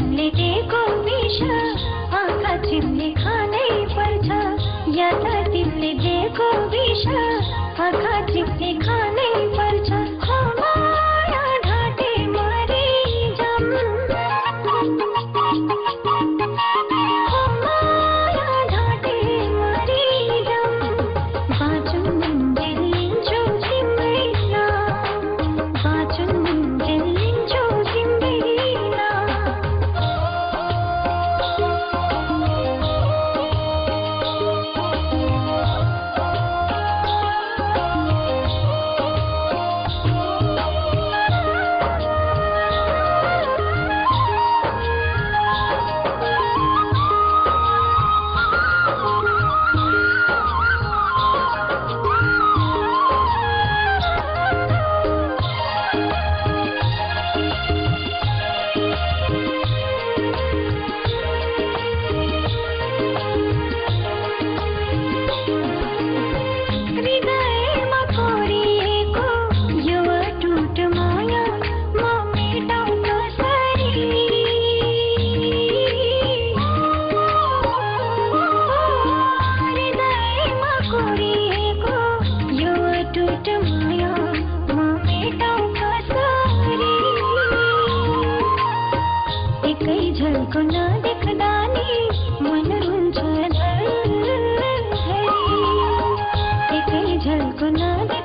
तिमीले को मिस आँखा तिमीले खानै पर्छ या त तिमीले दिएको विष आँखा तिमीले एकै झल्कुना एकी मन रुन्छ एकै झलको एकना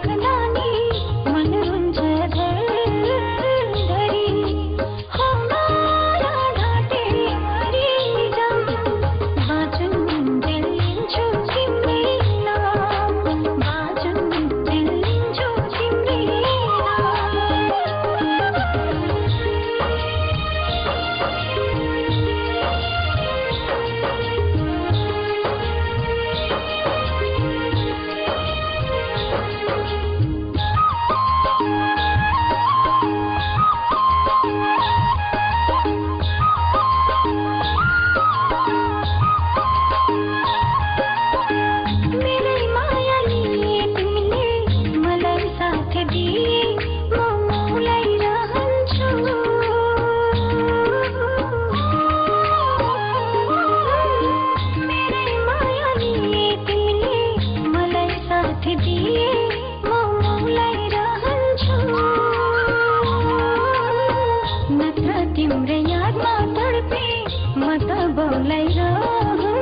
Ngày.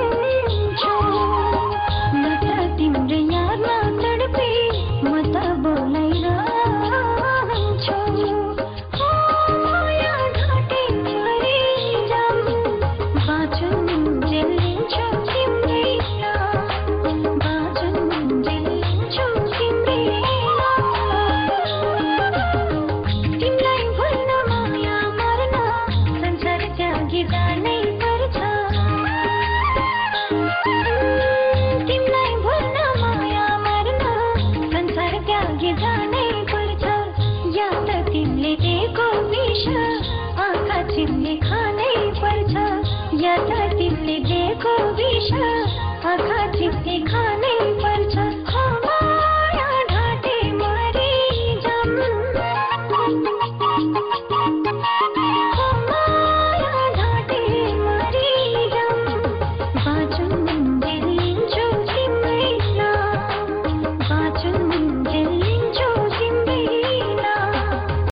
था जिसे देखो विषा आखा जिसे खा